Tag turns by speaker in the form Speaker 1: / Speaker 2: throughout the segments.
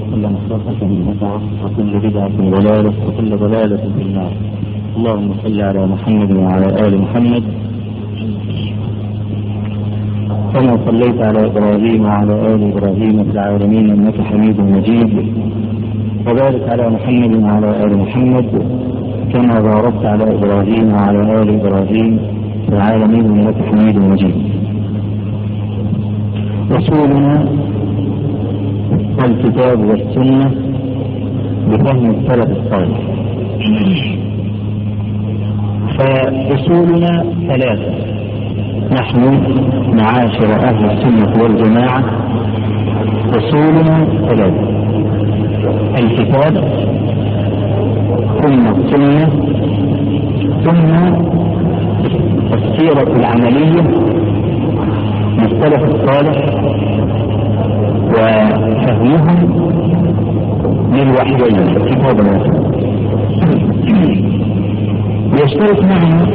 Speaker 1: وكل مختصة بدعة وكل بدعة ضلالة وكل ضلالة في النار. اللهم صل على محمد وعلى آل محمد. كما صليت على إبراهيم وعلى آل إبراهيم في العالمين إنك حميد مجيد. وبارك على محمد وعلى آل محمد كما باركت على إبراهيم وعلى آل إبراهيم في العالمين إنك حميد مجيد. رسولنا الكتاب والسنة بفهم السلف الصالح. فأصولنا ثلاثة. نحن معاشر أهل السنة والجماعة. أصولنا ثلاثة. الكتاب ثم السنة ثم السيرة العملية. للسلف الصالح وفهمهم للوحيين الكتاب والسنة يشترك معنا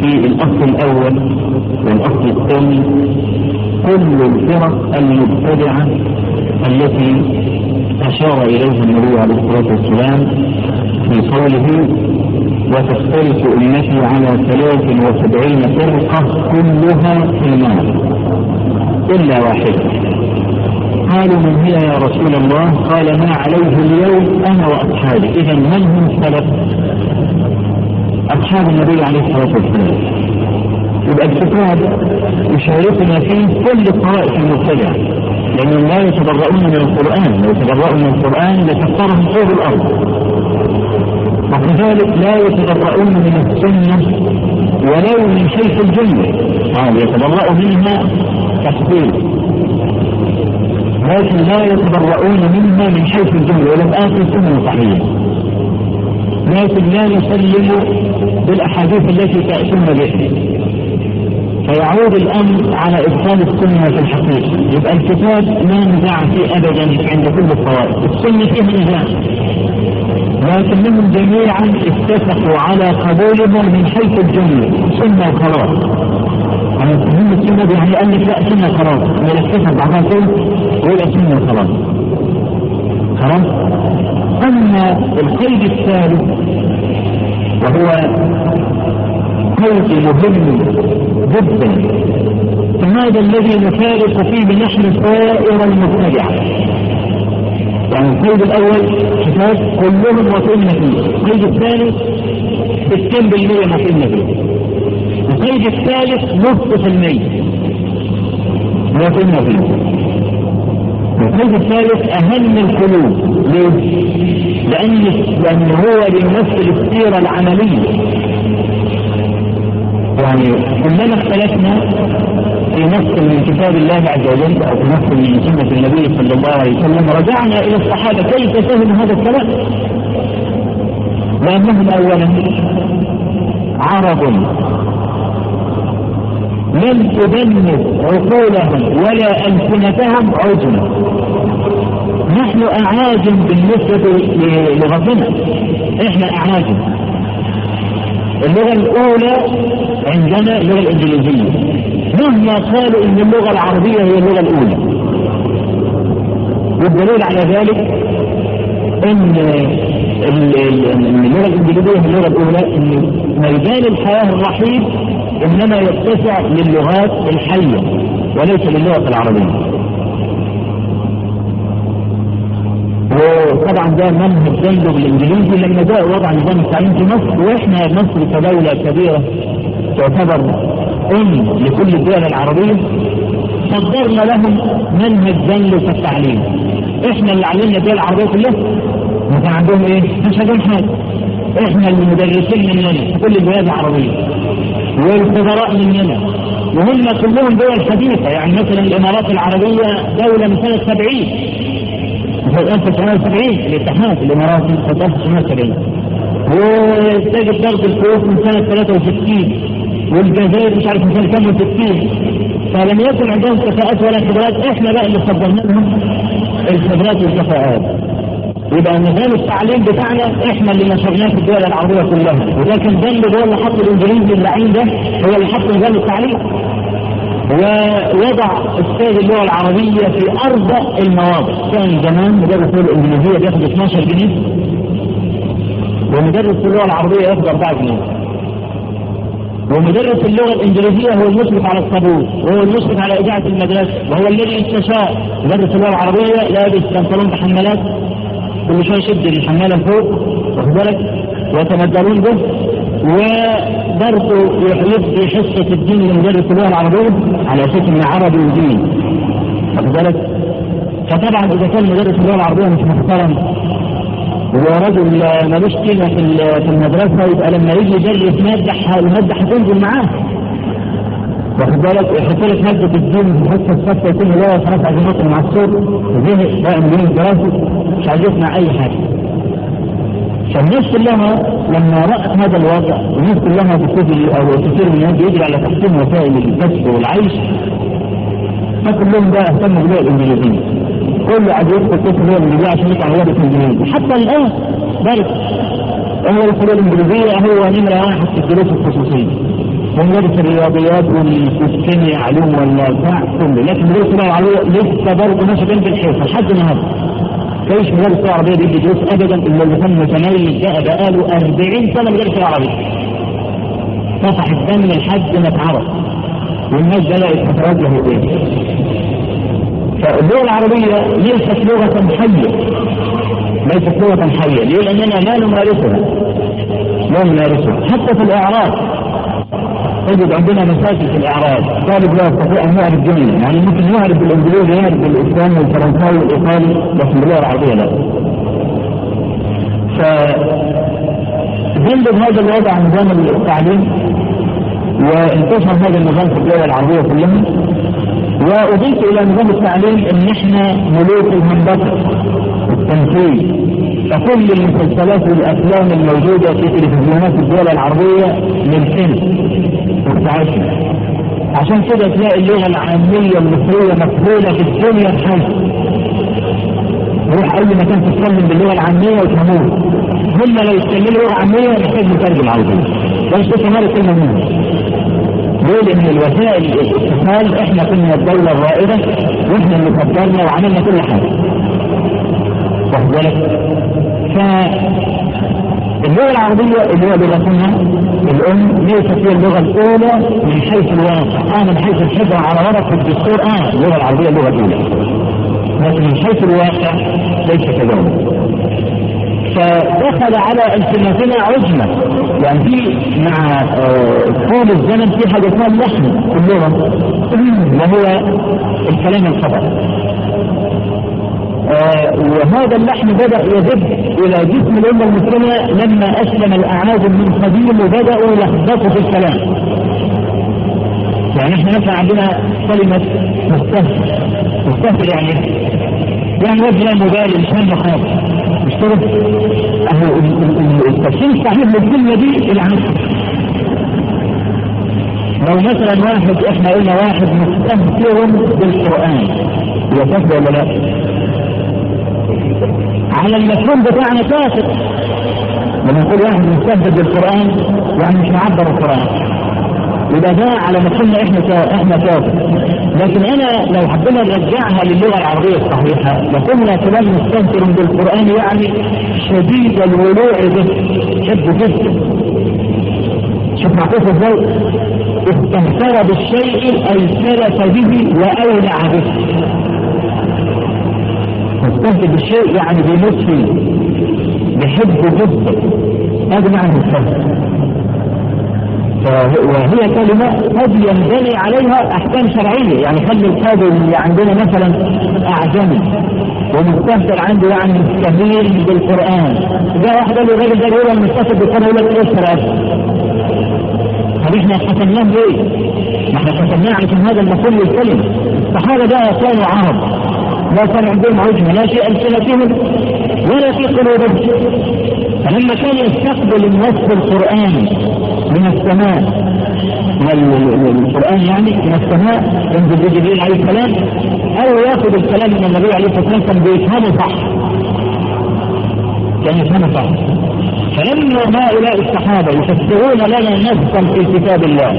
Speaker 1: في الأصل الأول والأصل الثاني كل الفرق المبتدعة التي أشار إليها النبي عليه الصلاة والسلام في قوله وتختلف أمتي على ثلاث وسبعين فرقة كلها في النار إلا واحدة. قالوا من هي يا رسول الله؟ قال ما عليه اليوم أنا وأصحابي. إذا من هم سلف أصحاب النبي عليه الصلاة والسلام. يبقى الكتاب يشاركنا فيه كل الطوائف المبتدعة. لأنهم لا يتبرؤون من القرآن. لو يتبرؤون من القرآن لكفرهم طول الأرض. وكذلك لا يتبرؤون من السنة ولو من حيث الجملة قال يتبرأ منها تكفير لكن لا يتبرؤون منها من حيث الجملة ولم آتي سنة صحيحة لكن لا نسلم بالأحاديث التي تأتون بها. فيعود الأمر على ادخال السنة في الحقيقة. يبقى الكتاب لا نزاع فيه ابدا عند كل الطوائف السنة فيه نزاع. لكنهم جميعا اتفقوا على قبولهم من حيث الجملة. سنه وخلاص أنا فهم السنة يعني قال لك لا سنة خلاص. اتفق بعضها كل ويبقى سنة وخلاص خلاص. أما القيد الثالث وهو قيد مهم جدا. فهذا الذي نفارق فيه نحن سائر المبتدعة. يعني القيد الأول كتاب كلهم وصلنا فيه. القيد الثاني 60% وصلنا فيه. القيد الثالث نصف في المية وصلنا فيه. القيد الثالث أهم القلوب. ليه؟ لأن لأن هو بيمثل السيرة العملية يعني كلما اختلفنا في نص من كتاب الله عز وجل أو في نص من سنة النبي صلى الله عليه وسلم. رجعنا إلى الصحابة. كيف فهموا هذا الكلام؟ لأنهم أولا عرب لم تدنس عقولهم ولا ألسنتهم عجما نحن أعاجم بالنسبة لغتنا إحنا أعاجم. اللغة الأولى عندنا اللغة الإنجليزية. مهما قالوا إن اللغة العربية هي اللغة الأولى. والدليل على ذلك إن اللغة الإنجليزية هي اللغة الأولى إن ميدان الحياة الرحيم إنما يتسع للغات الحية وليس للغة العربية. وطبعا ده منهج جنبه بالإنجليزي لما جاء وضع نظام التعليم في مصر وإحنا مصر كدولة كبيرة تعتبر أم لكل الدول العربية. صدرنا لهم منهج جنبه في التعليم. إحنا اللي علمنا الدول العربية كلها. ما كان عندهم إيه؟ مش عندهم حاجة إحنا المدرسين مننا في كل البلاد العربية. والخبراء مننا وهم كلهم دول حديثة يعني مثلا الإمارات العربية دولة من سنة 70 سنة 1970 الاتحاد الاماراتي سنة 1970 وتجد ضرب الكويت من سنة 63 والجزائر مش عارف من كام 60 فلم يكن عندهم كفاءات ولا خبرات. إحنا بقى اللي صدرنا لهم الخبرات والكفاءات. يبقى نظام التعليم بتاعنا إحنا اللي نشرناه في الدول العربية كلها. ولكن اللي هو اللي حط الانجليزي اللعين ده هو اللي حط نظام التعليم. ووضع أستاذ اللغة العربية في ارض المواضع. كان زمان مدرس اللغة الإنجليزية بياخد 12 جنيه. ومدرس اللغة العربية ياخد 4 جنيه. ومدرس اللغة الإنجليزية هو المشرف على الطابور وهو المشرف على إذاعة المدرسة وهو الذي استشاء مدرس اللغة العربية لابس بنطلون بحمالات. كل شوية يشد الحمالة لفوق واخد بالك؟ ويتمدلون به وبرضه يدي حصه الدين لمدرس اللغة العربية على أساس إنه عربي ودين واخد بالك؟ فطبعا إذا كان مدرس اللغة العربية مش محترم ورجل ملوش قيمة في المدرسة يبقى لما يجي يدرس مادة المادة هتنزل معاه. واخد بالك؟ لك ماده الدين في الحصه السادسه يكون لا خلاص عايزين نطلع مع الصوت وزهق بقى من يوم الدراسي. مش عايز يسمع أي حاجة. فالناس كلها لما رأت هذا الوضع الناس كلها بتجري أو كثير من الناس بيجري على تحسين وسائل الكسب والعيش. فكلهم بقى اهتموا باللغة الانجليزيه كله عايز يدخل كتب اللغة الانجليزيه عشان يطلع لغه الانجليزيه حتى الآن بل هو اللغة الإنجليزية هو نمرة واحد في الدروس الخصوصية. ومدرس الرياضيات والكيمياء علوم ولا كله لكن مدرس اللغة العربيه لسه برضه ماشي جنب الحيطه لحد النهارده كيف مدرس اللغة العربيه بيدي دروس ابدا إلا اللي كان متميز ده بقاله 40 سنة مدرس اللغة العربيه فتح الدم لحد ما اتعرف والناس بدات تتوجه اليه فاللغة العربية ليست لغة حية. ليست لغة حية. ليه؟ لأننا لا نمارسها. لا نمارسها. حتى في الإعراب. تجد عندنا مشاكل في الإعراب. طالب لا يستطيع أن يعرف جمله يعني ممكن يعرف بالانجليزي يعرف بالاسباني والفرنساوي والايطالي لكن باللغة العربيه لا ف هذا الوضع نظام التعليم وانتشر هذا النظام في الدول العربية كلها. وأضيف إلى نظام التعليم إن إحنا ملوك الهندسه التنفيذ. فكل المسلسلات والأفلام الموجودة في تلفزيونات الدول العربية للفن بتاعتنا عشان كده تلاقي اللغة العامية المصرية مقبولة في الدنيا بحيث روح أي مكان تتكلم باللغة العامية وتموت هم لو يتكلموا لغة عامية محتاج مترجم طول. مش تفهم هذه الكلمة منهم دول ان الوسائل الاتصال إحنا كنا الدولة الرائدة وإحنا اللي قدرنا وعملنا كل حاجة. واخد بالك فاللغة العربية اللي هي لغتنا الأم ليست هي اللغة الأولى من حيث الواقع آه من حيث الحفظ على ورق الدستور. آه اللغة العربية اللغة الأولى. لكن من حيث الواقع ليس كذلك. فدخل على السنتنا عجمة يعني في مع طول الزمن في حاجة اسمها اللحن في اللغة. وهو الكلام آه وهذا اللحن بدأ يدب إلى جسم الأمة المسلمة لما أسلم الأعاجم من قديم وبدأوا يلخبطوا في الكلام يعني إحنا مثلا عندنا كلمة مستهتر مستهتر يعني يعني وجه مبالي مش هم حاجة مش كده؟ أهو التفسير الصحيح للكلمة دي العكس لو مثلا واحد إحنا قلنا واحد مستهتر بالقرآن يبقى ولا لا؟ على المفهوم بتاعنا كافر لما نقول واحد مستهتر بالقرآن يعني مش معبر القرآن. يبقى ده على مفهومنا إحنا إحنا كافر لكن أنا لو حبينا نرجعها للغة العربية الصحيحة لقلنا فلان مستهتر بالقرآن يعني شديد الولوع به. حب جدا. شوف معطوف إزاي استهتر بالشيء أي سرف به وأولع به. مستهتر بالشيء يعني بيموت فيه جدا هذا معنى مستهتر وهي كلمة قد ينبني عليها أحكام شرعية يعني خلي القاضي اللي عندنا مثلا أعجمي ومستهتر عنده يعني مستهين بالقرآن. جاء واحد قال له الراجل ده يقول المستهتر بالقرآن يقول لك اقرأ طب إحنا حسمناه ليه؟ ما إحنا حسمناه عشان هذا المفهوم للكلمة. الصحابة ده كانوا عرب. لا كان عندهم عجمة لا في ألسنتهم ولا في قلوبهم. فلما كان يستقبل النص القرآني من السماء من القرآن يعني من السماء ينزل جبريل عليه السلام أو يأخذ الكلام من النبي عليه الصلاة والسلام كان بيفهمه صح. كان يفهمه صح. فلما هؤلاء الصحابة يفسرون لنا نصا في كتاب الله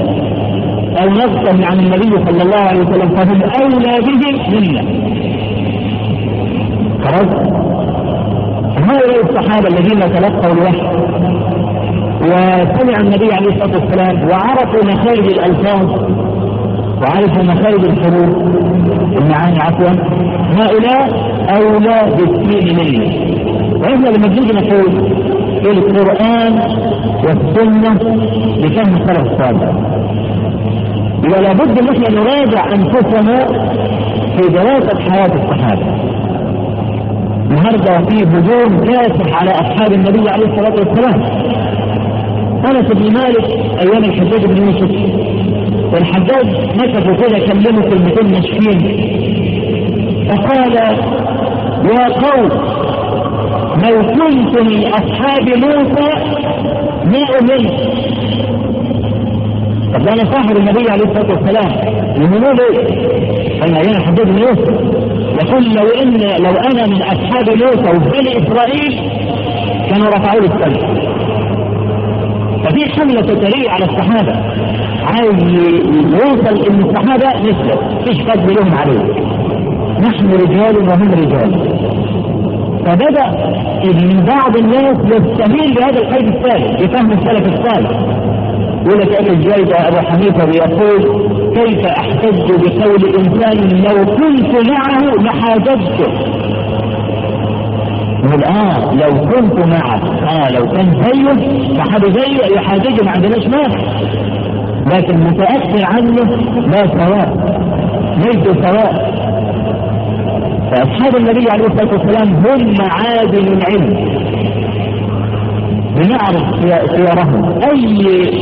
Speaker 1: أو نقصا عن النبي صلى الله عليه وسلم فهم أولى به منا. خلاص هؤلاء الصحابة الذين تلقوا الوحي وسمع النبي عليه الصلاة والسلام وعرفوا مخارج الألفاظ وعرفوا مخارج الحروف. المعاني عفوا. هؤلاء أولى بالدين منا وإحنا لما نيجي نقول القرآن والسنة بفهم السلف الصالح. يبقى لابد إن إحنا نراجع أنفسنا في دراسة حياة الصحابة. النهارده في هجوم كاسح على أصحاب النبي عليه الصلاة والسلام. أنس بن مالك أيام الحجاج بن يوسف. والحجاج مسكوا كده كلموا كلمتين ناشفين فقال يا قوم لو كنت من أصحاب موسى ما امنت طب أنا صاحب النبي عليه الصلاة والسلام يؤمنوا ليه؟ أنا أيام الحجاج بن يوسف. يقول لو ان لو أنا من أصحاب موسى وبني إسرائيل كانوا رفعوا لي السلم. ففي حملة تتريق على الصحابة. عايز يوصل إن الصحابة مثله مفيش فضل لهم عليه نحن رجال وهم رجال. فبدأ من بعض الناس يستميل بهذا القيد الثالث بفهم السلف الصالح يقول لك ابن الجيد أبو حنيفة بيقول كيف أحتج بقول إنسان لو كنت معه لحاججته؟ يقول آه لو كنت معه. آه لو كان زيه فحد زيه يحاججه ما عندناش مانع لكن متاخر عنه لا سواء ليسوا سواء فأصحاب النبي عليه الصلاة والسلام هم معادن العلم. بنعرف سيرهم أي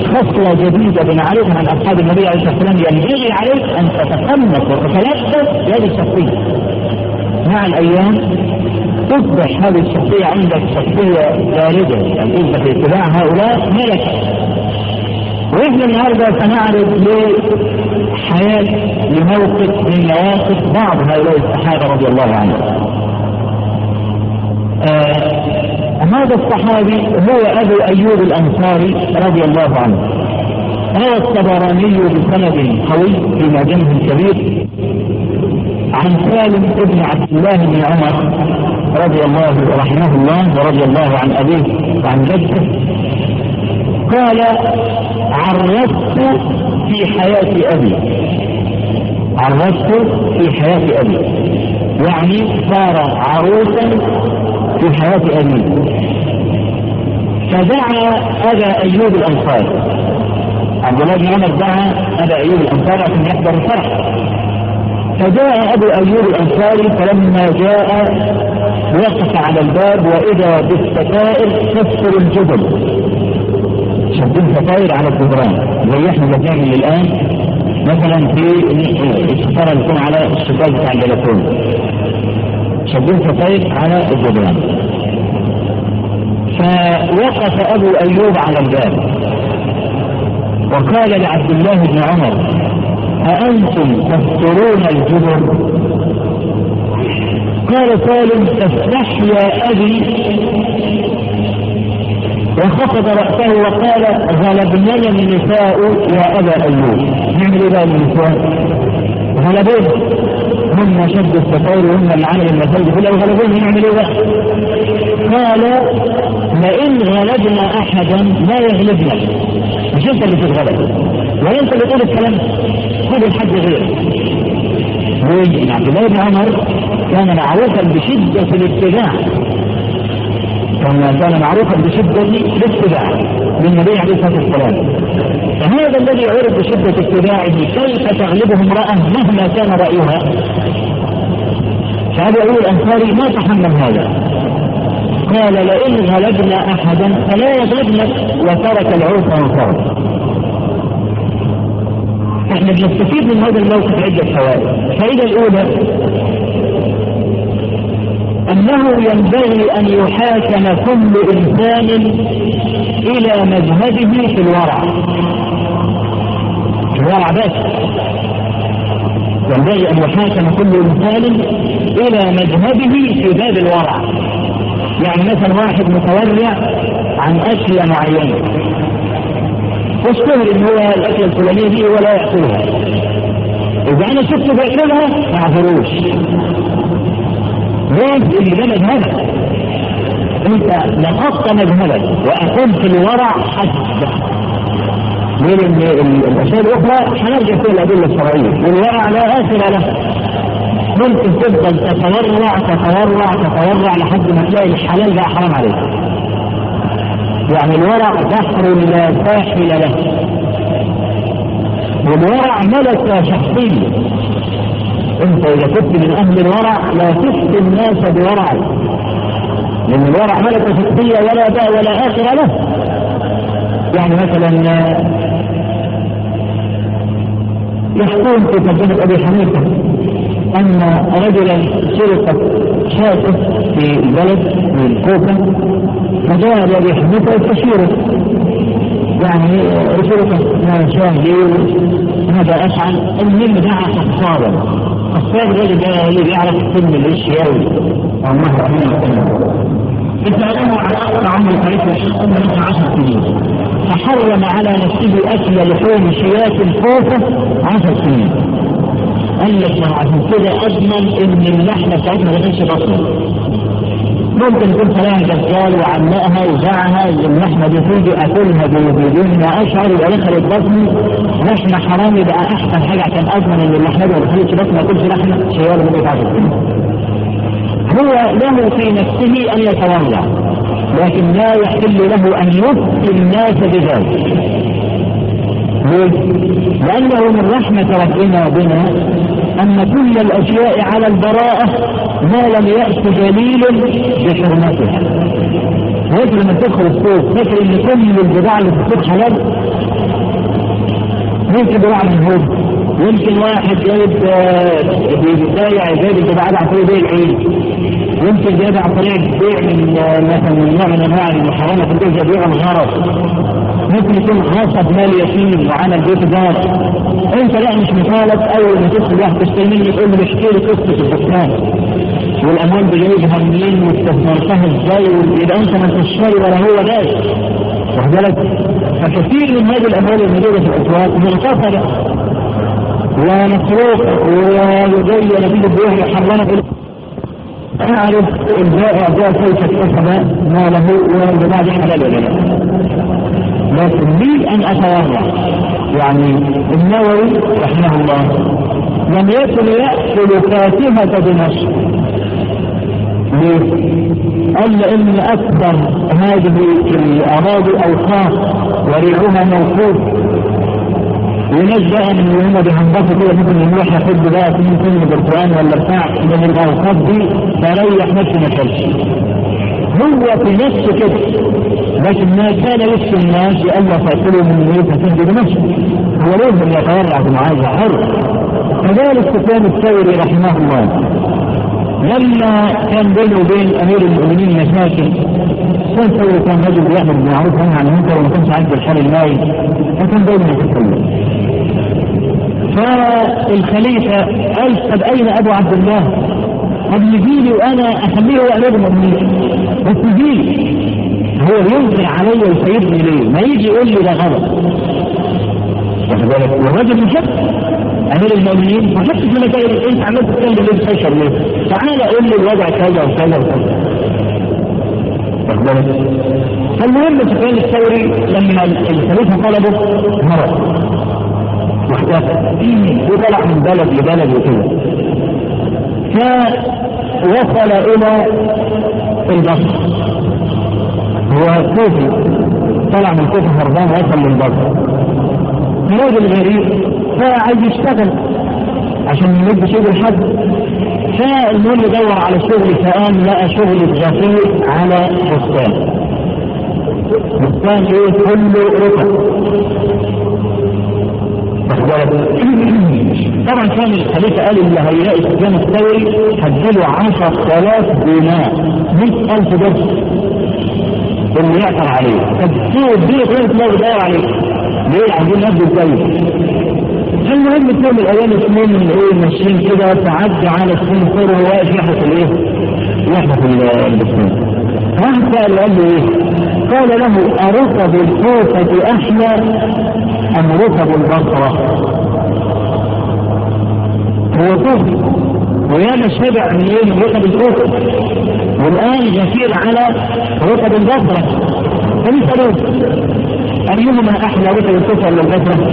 Speaker 1: خصلة جديدة بنعرفها عن أصحاب النبي عليه الصلاة والسلام ينبغي عليك أن تتقمص وتتلبس بهذه الشخصية. مع الأيام تصبح هذه الشخصية عندك شخصية باردة. يعني انت في اتباع هؤلاء؟ ملكه وإحنا النهارده سنعرض لحياة لموقف من مواقف بعض هؤلاء الصحابة رضي الله عنهم. آه هذا الصحابي هو أبو أيوب الأنصاري رضي الله عنه. روى الطبراني بسند قوي في معجمه الكبير عن سالم بن عبد الله بن عمر رضي الله رحمه الله ورضي الله عن أبيه وعن جده. قال عرست في حياة أبي. عرست في حياة أبي. يعني صار عروسا في حياة أبي. فدعا أبا أيوب الأنصاري عبد الله بن عمر دعا أبا أيوب الأنصاري عشان يحضر الفرح. فجاء أبو أيوب الأنصاري فلما جاء وقف على الباب وإذا بالستائر تكسر الجبل شدين ستائر على الجدران زي إحنا بنعمل الآن مثلا في الستارة اللي تكون على الشباك بتاع البلكون شدين ستائر على الجدران فوقف أبو أيوب على الباب. وقال لعبد الله بن عمر أأنتم تسترون الجبر؟ قال سالم تستحيا أبي. وخفض رأسه وقال غلبننا النساء يا أبا أيوب. نعمل إيه النساء؟ غلبونا هم شد الستائر وهم اللي عملوا المساجد كلها وغلبونا نعمل إيه بقى قال لئن غلبنا أحدا لا يغلبنا. مش أنت اللي تتغلب. ولا أنت اللي تقول الكلام. خذ الحد ليه؟ عبد الله بن عمر كان معروفا بشدة الاتباع. كان كان معروفا بشدة الاتباع للنبي عليه الصلاة والسلام. فهذا الذي عرف بشدة اتباعه كيف تغلبه امرأة مهما كان رأيها؟ فأبو الأنصاري ما تحمل هذا. قال لئن غلبنا أحدا فلا يغلبنا. وترك العرف وانصرف. إحنا بنستفيد من هذا الموقف عدة فوائد. الفائدة الأولى أنه ينبغي أن يحاكم كل إنسان إلى مذهبه في الورع. الورع بس. ينبغي أن يحاكم كل إنسان إلى مذهبه في باب الورع. يعني مثلا واحد متورع عن أشياء معينة واشتهر إن هو الاكله الفلانيه دي ولا يأكلها. إذا أنا شفته بياكلها ما أعذروش. ليه؟ اللي ده مذهبك أنت لقطت مذهبك واقمت الورع حسب لأن الأشياء الأخرى هنرجع فيها الأدلة الشرعية. والورع لا اخر له. ممكن تفضل تتورع تتورع تتورع لحد ما تلاقي الحلال بقى حرام عليك. يعني الورع بحر لا ساحل له. والورع ملكة شخصية أنت إذا كنت من أهل الورع لا تفتي الناس بورعك لأن الورع ملكة شخصية ولا باء ولا اخر له. يعني مثلا يحكون في ترجمة أبي حنيفة أن رجلا سرقت شاة في البلد من الكوفة فجاء لابي حنيفة يستشيره. يعني سرقت شاة لي ماذا أفعل؟ المهم دعا قصارا قصار الراجل ده اللي بيعرف السن الاشياوي أو عن أقصى عمر الحديث الشيخ من 10 سنين. فحرم على نفسه أكل لحوم شياة الكوفة 10 سنين. قال لك عشان كده أضمن إن اللحمة بتاعتنا ما تكونش بطنة ممكن يكون فلان دجال وعلقها وزعها اللحمة دي تيجي أكلها بدون ما أشعر يبقى دخلت بطني لحمة حرام يبقى أحسن حاجة عشان أضمن إن اللحمة دي ما دخلتش بطني ما أكلش لحمة شياة لمدة 10 سنين. هو له في نفسه أن يتورع لكن لا يحل له أن يفتي الناس بذلك؟ لأنه من رحمة ربنا بنا أن كل الأشياء على البراءة ما لم يأت دليل بحرمتها فاكر لما تدخل السوق فاكر ان كل البضاعة اللي في حلال ممكن بضاعة من هون يمكن واحد جايب بيبايع جايب البضاعة عن طريق بيع العيد يمكن جايب عن طريق بيع من مثلا من نوع من أنواع المحرمة في البيع بيع الغرض ممكن يكون غصب مال يتيم وعمل بيت دار انت لا مش مطالب أول ما تدخل واحد تشتري مني تقول له احكي لي قصة الدكان والأموال دي جايبها منين واستثمرتها إزاي؟ يبقى أنت ما انتش شاري ولا هو جاي. واخد بالك؟ فكثير من هذه الأموال الموجودة في الأسواق مغتصبه ومسروقه ويجي نتيجه بيع محرمه أعرف البائع ده كيف اكتسب ماله والبضاعه دي حلال ولا لا. لكن لي أن اتورع يعني النووي رحمه الله لم يكن يأكل فاكهة دمشق ليه؟ قال لأن أكثر هذه الأراضي اوقاف وريعها موقوف. من اللي هم بيهندسوا كده ممكن يروح ياخد بقى اثنين كلمه بالقران ولا بتاع من الاوقاف دي فريح نفسه ما هو في نفسه كده لكن ما كان يفتي الناس لئلا تاكلوا من ميت هتهدي بنفسه هو لازم يتورع بمعاذ حر. كذلك سفيان الثوري رحمه الله. لما كان بينه وبين أمير المؤمنين مشاكل سفيان الثوري كان رجل بيعمل بالمعروف عنه عن المنكر وما كانش عنده الحال المالي فكان دايما يتكلم. فالخليفه قال طب أين أبو عبد الله؟ طب يجيلي وأنا أخليه هو أمير المؤمنين بس يجيلي هو ينكر علي ويسيبني ليه؟ ما يجي يقول لي ده غلط. واخد بالك؟ والراجل محب أمير المؤمنين ما حدش من كده أنت عملت تتكلم ليه بتشر ليه؟ تعالى قول لي الوضع كذا وكذا وكذا. واخد بالك؟ فالمهم سفيان الثوري لما الخليفة طلبه هرب واختفى وطلع من بلد لبلد وكده. فوصل إلى البصرة. هو كوفي. طلع من كوفي هربان وصل للبصرة. راجل غريب. فعايز يشتغل عشان يمد شغل لحد فالمهم يدور على شغل فقام لقى شغل الغفير على بستان. بستان إيه؟ كله ركب طبعا كان الخليفة قال اللي هيلاقي سفيان الثوري هديله 10000 دينار 100000 درهم. اللي يعثر عليه. فالسوق دي غير تلاقي بيدور عليه. ليه؟ عايزين نبدو إزاي المهم يوم من الأيام اثنين من إيه ماشيين كده؟ تعدوا على سفيان الثوري وهو واقف يحرس الإيه؟ يحرس البستان واحد سأل قال له إيه؟ فقال له أركب الكوفة أحلى أم ركب البصرة؟ هو كفر وياما شبع من إيه من ركب الكوفة؟ والآن يسير على ركب البصرة. فمثل أيهما أحلى ركب الكوفة ولا البصرة؟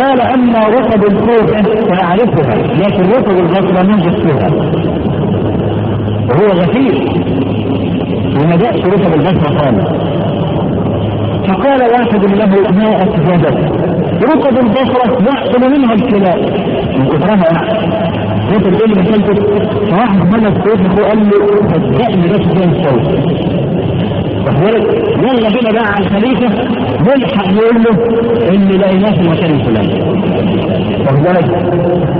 Speaker 1: قال أما ركب الكوفة فأعرفها لكن ركب البصرة ما جدتها وهو غفير. وما جاءش ركب البصرة خالص فقال واحد له ما أكذبك ركب البصرة يأكل منها الكلاب. من كثرها. بتقول لي مثلت فواحد ملك سيدنا قال له صدقني بس زي الصوت. بالك يلا بينا بقى على الخليفة نلحق نقول له ان لقيناه في المكان الفلاني واخد بالك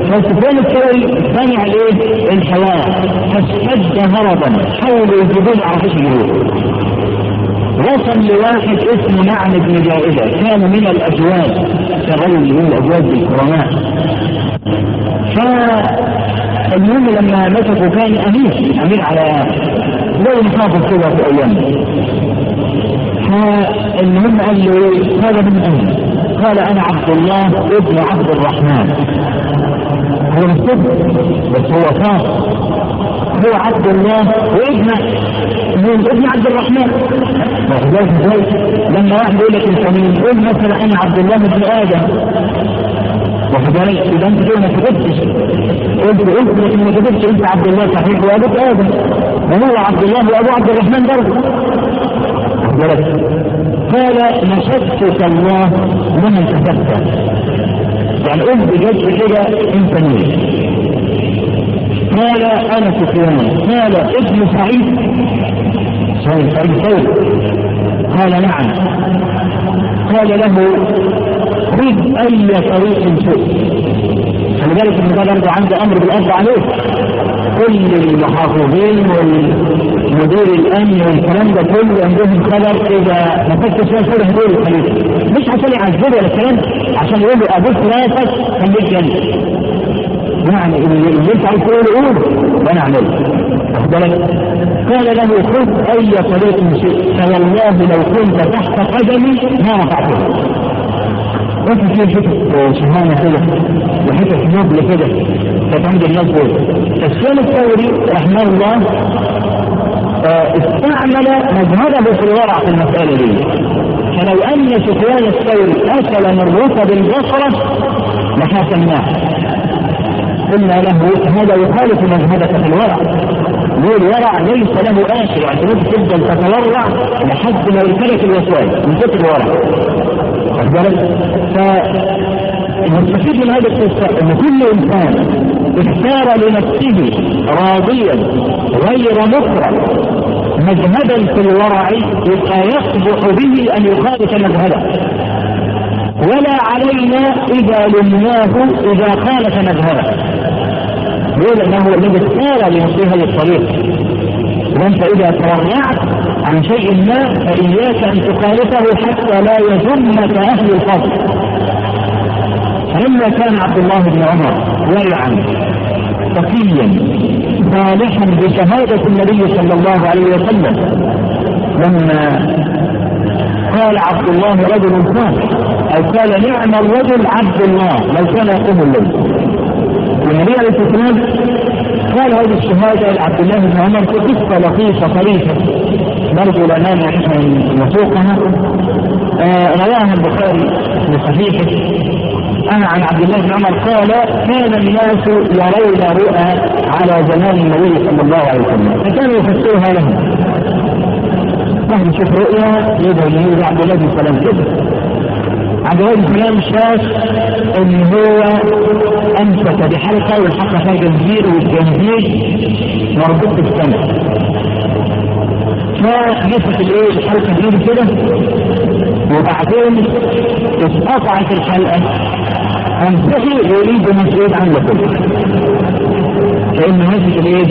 Speaker 1: فسفيان الثوري سمع الايه؟ الحوار فاشتد هربا. حاولوا يجيبوه ما عرفوش يجيبوه وصل لواحد اسمه نعم بن جائدة كان من الأزواج. كالرجل اللي من الأزواج بالكرماء فالمهم لما مسكوا كان أمير أمير على زي محافظ كده في أيامه. فالمهم قال له هذا من أين؟ قال أنا عبد الله ابن عبد الرحمن. هو مصدق بس هو صادق هو عبد الله وابن من ابن عبد الرحمن. إزاي لما واحد يقول لك انت مين؟ قول مثلا أنا عبد الله بن آدم. واخد بالك إذا أنت كده ما كتبتش قلت قلت لكن ما كتبتش أنت عبد الله صحيح وابوك آدم. وهو عبد الله وأبو عبد الرحمن برضه؟ واخد بالك قال نشدتك الله لمن كتبت يعني قلت بجد كده أنت مين؟ قال أنا سفيان قال ابن سعيد. سعيد سعيد سعيد. قال نعم. قال له خذ أي طريق شئت بالك إن ده برضه عنده أمر بالأرض عليه كل المحافظين والمدير الأمن والكلام ده كله عندهم خبر اذا ما فيها كل هدول الخليفه مش عشان يعذبوا ولا الكلام عشان يقولوا أبوك راسك خليك جنبي يعني اللي انت عايز تقوله قوله وأنا اعمله واخد بالك قال له خذ أي طريق شئت. فوالله لو كنت تحت قدمي ما رفعته. وانت في حتة شهامه كده وحته نبل كده. كانت عند الناس دول. السفيان الثوري رحمه الله استعمل مذهبه في الورع في المسألة دي. فلو أن سفيان الثوري أكل من ركب البصره لحاكمناه. قلنا له هذا يخالف مذهبك في الورع. ليه الورع ليس له آخر يعني ممكن تفضل تتورع لحد ما يمتلك الوسواس من كتر الورع. واخد بالك؟ فنستفيد من هذا القصة إن كل إنسان اختار لنفسه راضيا غير مكره مذهبا في الورع يبقى يصبح به أن يخالف مذهبه. ولا علينا إذا لمناه إذا خالف مذهبه. ليه لأنه هو الذي اختار لنفسه هذه الطريق وأنت إذا تورعت عن شيء ما فإياك أن تخالفه حتى لا يذمك أهل الفضل. فلما كان عبد الله بن عمر ورعا تقيا صالحا بشهادة النبي صلى الله عليه وسلم لما قال عبد الله رجل صالح أو قال نعم الرجل عبد الله لو كان يقوم الليل. والنبي عليه الصلاه والسلام قال هذه الشهادة لعبد الله بن عمر في قصة لطيفة طريفة. نرجو الامام نحن نسوقها. آه رواها البخاري في صحيحه. أنا عن عبد الله بن عمر قال كان الناس يرون رؤى على زمان النبي صلى الله عليه وسلم. فكانوا يفسرها لهم. واحد يشوف رؤيا يدعو النبي عبد الله بن سلام. كده عبد الله بن سلام شاف إن هو أمسك بحلقة والحلقة فيها جنزير والجنزير. مربوط بالسماء. فمسك الإيه؟ الحلقة بايده كده. وبعدين اتقطعت الحلقة. امسكي يريد مسؤول عن كله كانه مسك الإيه؟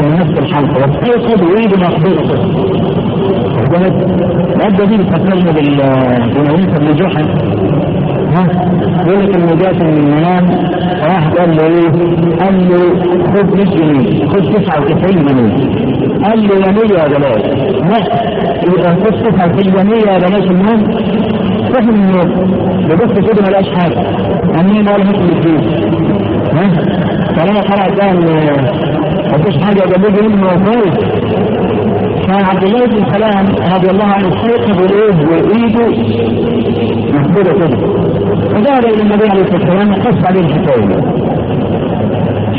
Speaker 1: مسك الحلقة. واستيقظ ويريد مقبضته المادة دي بتفكرنا بالمناسبة اللي جحا ها يقول لك انه جات من المنام واحد قال له إيه؟ قال له خد 100 جنيه خد 99 جنيه. قال له يمية يا بلاش. لا يبقى قصتها في اليمية يا بلاش المهم صحي من النوم ببص كده ما لقاش حاجة. أمين ولا مثل الدين ها؟ طالما طلع ده مفيش حاجة جنبه منه كويس كان عبد الله بن سلام رضي الله عنه استيقظ وايه وإيده مقبولة كده. فذهب إلى النبي عليه الصلاة والسلام وقص عليه الحكاية.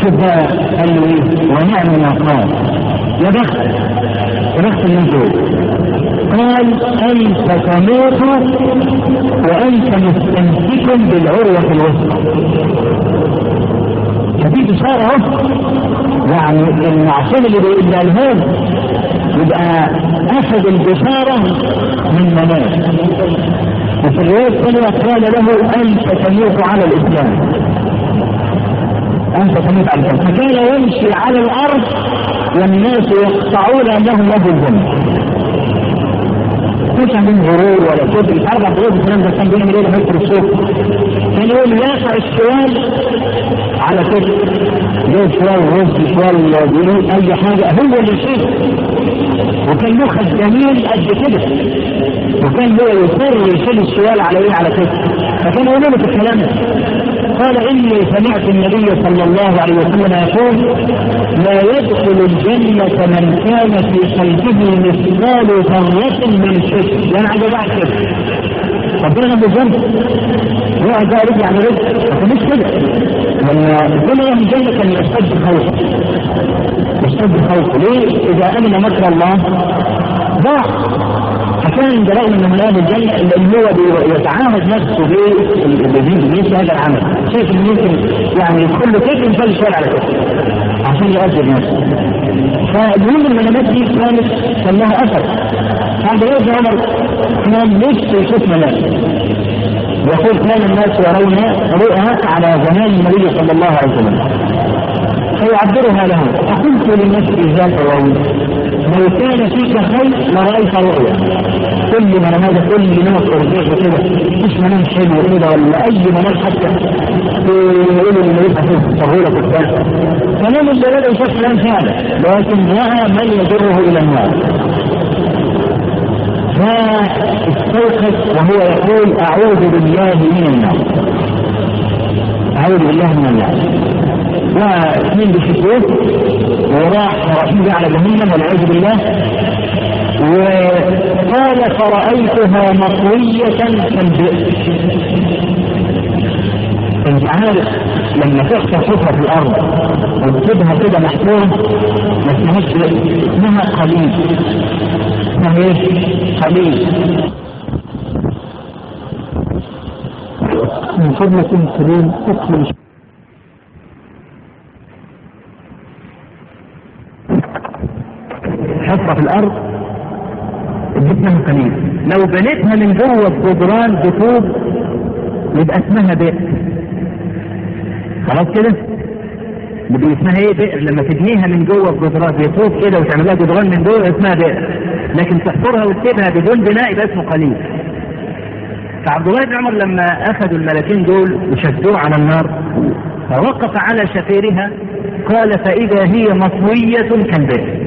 Speaker 1: شوف بقى قال له إيه ونعم ما قال. يا بخت يا بخت من دول قال أنت تموت وأنت مستمسك بالعروة الوسطى فدي بشارة اهو يعني المعصوم اللي اللي قالها يبقى أخذ البشارة من منام وفي الرواية الثانية قال له أنت تموت على الإسلام. أنت تموت على الإسلام. فكان يمشي على الأرض والناس يقطعون انهم له الجنة. مش عندهم غرور ولا كبر مش عارف عبد الكلام ده كان بيعمل إيه لما يدخل السوق كان يقول يقع السؤال على كده جايب شوال رز شوال بيقول أي حاجة. هو اللي يشيل وكان له خدامين قد كده. وكان هو يصر يشيل السؤال على إيه على كده فكان يقول له الكلام قال إني سمعت النبي صلى الله عليه وسلم يقول لا يدخل الجنة من كان في قلبه مثقال ذرة من شرك يعني عايز بعد كده. ربنا جنب الجنة. يقعد بقى رجع على رجع لكن مش كده. كل يوم الجنة كان يشتد خوف يشتد خوف ليه؟ إذا أمن مكر الله ضاع. برغم ان من أهل الجنة اللي هو يتعاهد نفسه بمثل هذا العمل. شايف انه ممكن يعني يدخل له كيف يصلي شوية على كده عشان يؤجر نفسه. فالمهم المنامات دي كانت كان لها أثر. عند ابن عمر كان نفسه يشوف منام يقول كان الناس يرون رؤى على زمان النبي صلى الله عليه وسلم. فيعبرها لهم. فقلت لنفسي ذات يوم لو كان فيك خير لرأيت رؤيا. كل من هذا كل نوع ترجيح كده مش منام حلو كده ولا أي منام حتى. يقولوا ان يبقى فيه صغيره قدام اللي بدا يشوف كلام فعلا لكن راى من يجره إلى النار. فاستيقظ وهو يقول أعوذ بالله من النار. أعوذ بالله من النار. واثنين بيشوفوه وراح رايحين على جهنم والعياذ بالله. وقال فرأيتها مطوية كالبئر انت عارف لما تخسر حفرة في الأرض وتسيبها كده محفورة ما اسمهاش بئر اسمها قليل اسمها إيه؟ قليل من فضلة كريم اكمل حفرة في الأرض ادتنا قليل لو بنيتها من جوه الجدران بطوب يبقى اسمها بئر. خلاص كده؟ بدي اسمها إيه؟ بئر. لما تبنيها من جوه الجدران بطوب كده وتعملها جدران من جوه اسمها بئر. لكن تحفرها وتسيبها بدون بناء يبقى اسمه قليل. فعبد الله بن عمر لما أخذوا الملكين دول وشدوه على النار فوقف على شفيرها قال فإذا هي مطويه كالبئر.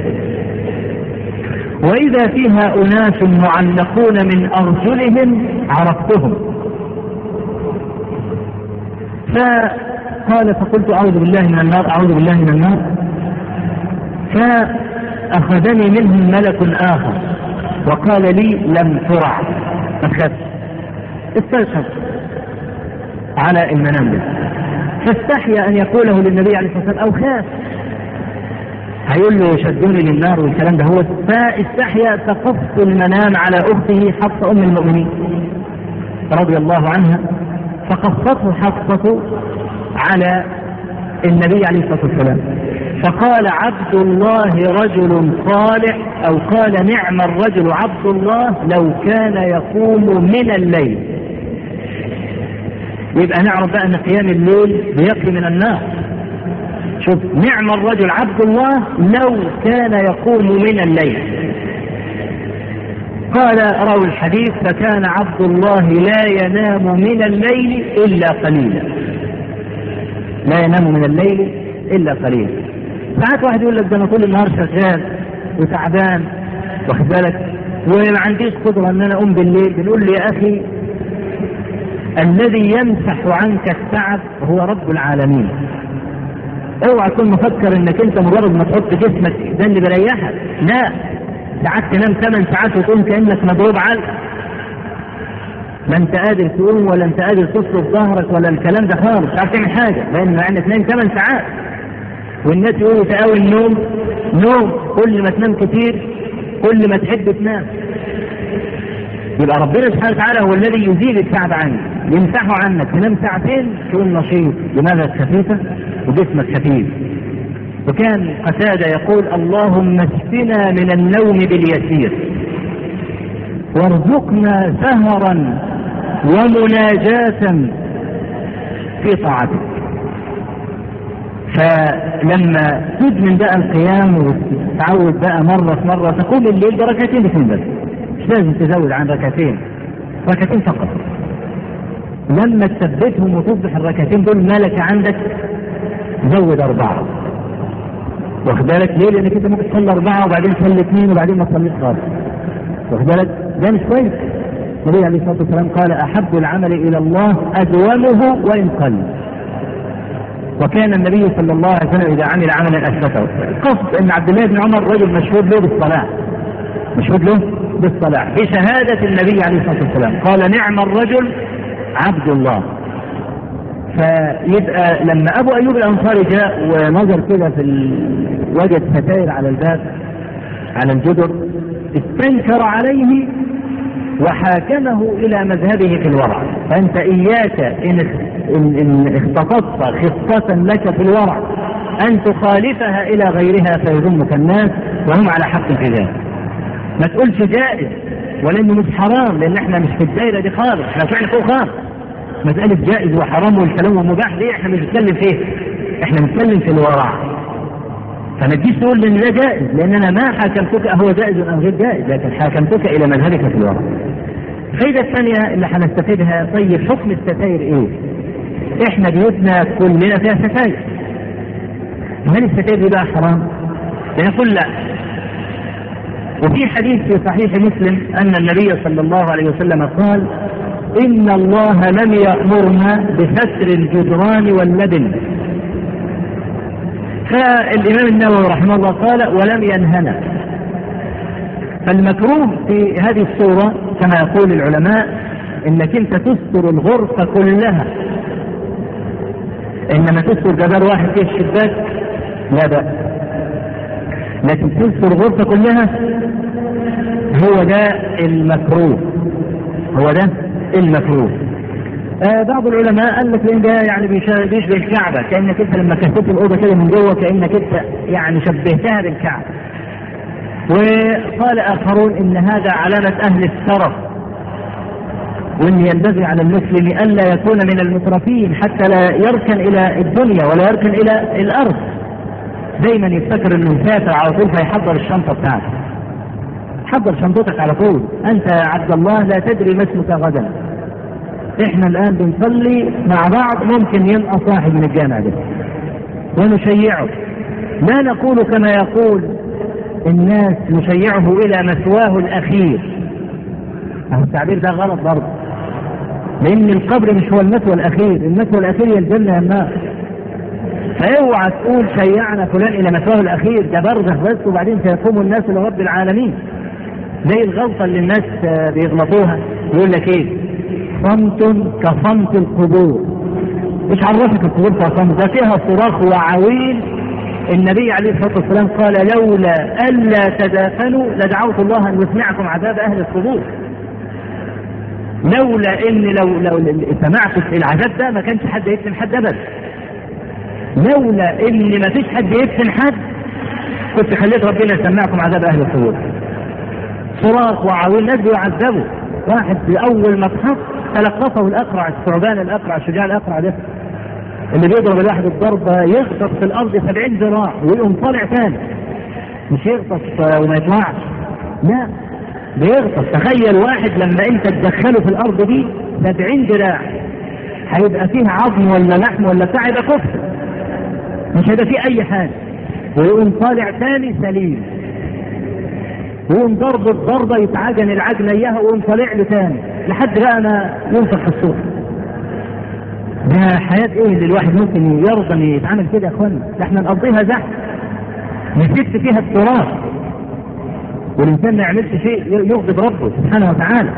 Speaker 1: وإذا فيها أناس معلقون من أرجلهم عرفتهم. فقال فقلت أعوذ بالله من النار أعوذ بالله من النار. فأخذني منهم ملك آخر وقال لي لم ترع. تخافش استيقظ على المنام ده فاستحيا أن يقوله للنبي عليه الصلاة والسلام أو خاف هيقول له شدوني للنار والكلام ده. هو فاستحيا فقص المنام على أخته حفصة أم المؤمنين رضي الله عنها فقصته حفصة على النبي عليه الصلاة والسلام. فقال عبد الله رجل صالح أو قال نعم الرجل عبد الله لو كان يقوم من الليل. يبقى نعرف بقى أن قيام الليل بيقي من النار. شوف نعم الرجل عبد الله لو كان يقوم من الليل. قال راوي الحديث فكان عبد الله لا ينام من الليل إلا قليلا. لا ينام من الليل إلا قليلا. ساعات واحد يقول لك ده أنا طول النهار شغال وتعبان واخد بالك؟ وما عنديش قدرة إن أنا أقوم بالليل. بنقول لي يا أخي الذي يمسح عنك التعب هو رب العالمين. اوعى تكون مفكر انك انت مجرد ما تحط جسمك ده اللي بيريحك لا. ساعات تنام ثمان ساعات وتقوم كأنك مضروب علق. لا انت قادر تقوم ولا انت قادر تصرف ظهرك ولا الكلام ده خالص. مش عارف تعمل حاجة. لأن مع إنك تنام ثمان ساعات. والناس يقولوا تقاوي النوم نوم كل ما تنام كتير كل ما تحب تنام. يبقى ربنا سبحانه وتعالى هو الذي يزيل التعب عنك يمسحه عنك تنام ساعتين تكون نشيط دماغك خفيفه وجسمك خفيف. وكان قتادة يقول اللهم اشفنا من النوم باليسير. وارزقنا سهرا ومناجاة في طاعتك. فلما تدمن بقى القيام وتتعود بقى مرة في مرة تقوم الليل بركعتين بس مش لازم تزود عن ركعتين. ركعتين فقط. لما تثبتهم وتصبح الركعتين دول ملكة عندك زود أربعة. واخد بالك؟ ليه؟ لأنك أنت ممكن تصلي أربعة وبعدين تصلي اثنين وبعدين ما تصليش خالص. واخد بالك؟ ده مش كويس. النبي عليه الصلاة والسلام قال أحب العمل إلى الله أدومه وإن قل. وكان النبي صلى الله عليه وسلم إذا عمل عملا أثبته. قصد أن عبد الله بن عمر رجل مشهود له بالصلاة. مشهود له بالصلاة. بشهادة النبي عليه الصلاة والسلام. قال نعم الرجل عبد الله. فيبقى لما أبو أيوب الأنصاري جاء ونظر كده في ال... وجد ستائر على الباب على الجدر استنكر عليه وحاكمه إلى مذهبه في الورع. فأنت إياك إن ان, اختطفت خصة لك في الورع أن تخالفها إلى غيرها فيذمك الناس وهم على حق في ذلك. ما تقولش جائز ولأنه مش حرام لأن إحنا مش في الدائره دي خالص إحنا فعلا فوق خالص مسألة جائز وحرام والكلام ومباح دي إحنا مش بنتكلم فيه إحنا بنتكلم في الورع فما تجيش تقول إن ده جائز لأن أنا ما حكمتك هو جائز أم غير جائز لكن حكمتك إلى مذهبك في الورع الفائدة الثانية اللي هنستفيدها طيب حكم الستاير إيه؟ إحنا بيوتنا كلنا فيها ستاير. هل الستاير دي بقى حرام؟ بنقول لا. وفي حديث في صحيح مسلم أن النبي صلى الله عليه وسلم قال إن الله لم يأمرنا بستر الجدران واللبن فالإمام النووي رحمه الله قال ولم ينهنا. فالمكروه في هذه الصورة كما يقول العلماء إنك أنت تستر الغرفة كلها. إنما تستر جدار واحد فيه الشباك. لا بأس. لكن تستر الغرفة كلها هو ده المكروه. هو ده المكروه آه بعض العلماء قال لك لأن ده يعني بيشبه الكعبة كأنك أنت لما كفيت الأوضة كده من جوه كأنك أنت يعني شبهتها بالكعبة. وقال آخرون إن هذا علامة أهل الترف وإن ينبغي على المسلم الا يكون من المترفين حتى لا يركن إلى الدنيا ولا يركن إلى الأرض. دايما يفتكر إنه مسافر على طول فيحضر الشنطة بتاعته. حضر شنطتك على طول أنت يا عبد الله لا تدري ما اسمك غدا إحنا الآن بنصلي مع بعض ممكن ينقص واحد من الجامع ده. ونشيعه. لا نقول كما يقول الناس نشيعه إلى مثواه الأخير. التعبير ده غلط برضه. لأن القبر مش هو المثوى الأخير المثوى الأخير هي الجنة يا النار فأوعى تقول شيعنا فلان إلى مثواه الأخير ده برزخ بس وبعدين سيقوم الناس لرب العالمين. زي الغلطة اللي الناس بيغلطوها. يقول لك إيه؟ صمت كصمت القبور. مش عرفك القبور كصمت ده فيها صراخ وعويل. النبي عليه الصلاة والسلام قال لولا ألا تدافنوا لدعوت الله أن يسمعكم عذاب أهل القبور. لولا إن لو لو سمعت العذاب ده ما كانش حد يدفن حد ابدا. لولا إن ما فيش حد يدفن حد كنت خليت ربنا يسمعكم عذاب أهل القبور. صراخ وعويل ناس بيعذبوا. واحد في أول ما اتحط تلقفه الأقرع الثعبان الأقرع الشجاع الأقرع ده. اللي بيضرب الواحد الضربه يغطس في الأرض 70 ذراع ويقوم طالع تاني. مش يغطس وما يطلعش. لا بيغطس. تخيل واحد لما انت تدخله في الأرض دي 70 ذراع. هيبقى فيه عظم ولا لحم ولا بتاع؟ يبقى كفر. مش هيبقى فيه أي حاجة. ويقوم طالع تاني سليم. ويقوم ضرب الضربة يتعجن العجنة إياها ويقوم طالع له تاني. لحد بقى ما ينفخ في الصوت ده حياة إيه اللي الواحد ممكن يرضى إن يتعامل كده يا اخوانا ده إحنا نقضيها زحف. نسيت فيها التراث والإنسان ما يعملش شيء يغضب ربه سبحانه وتعالى.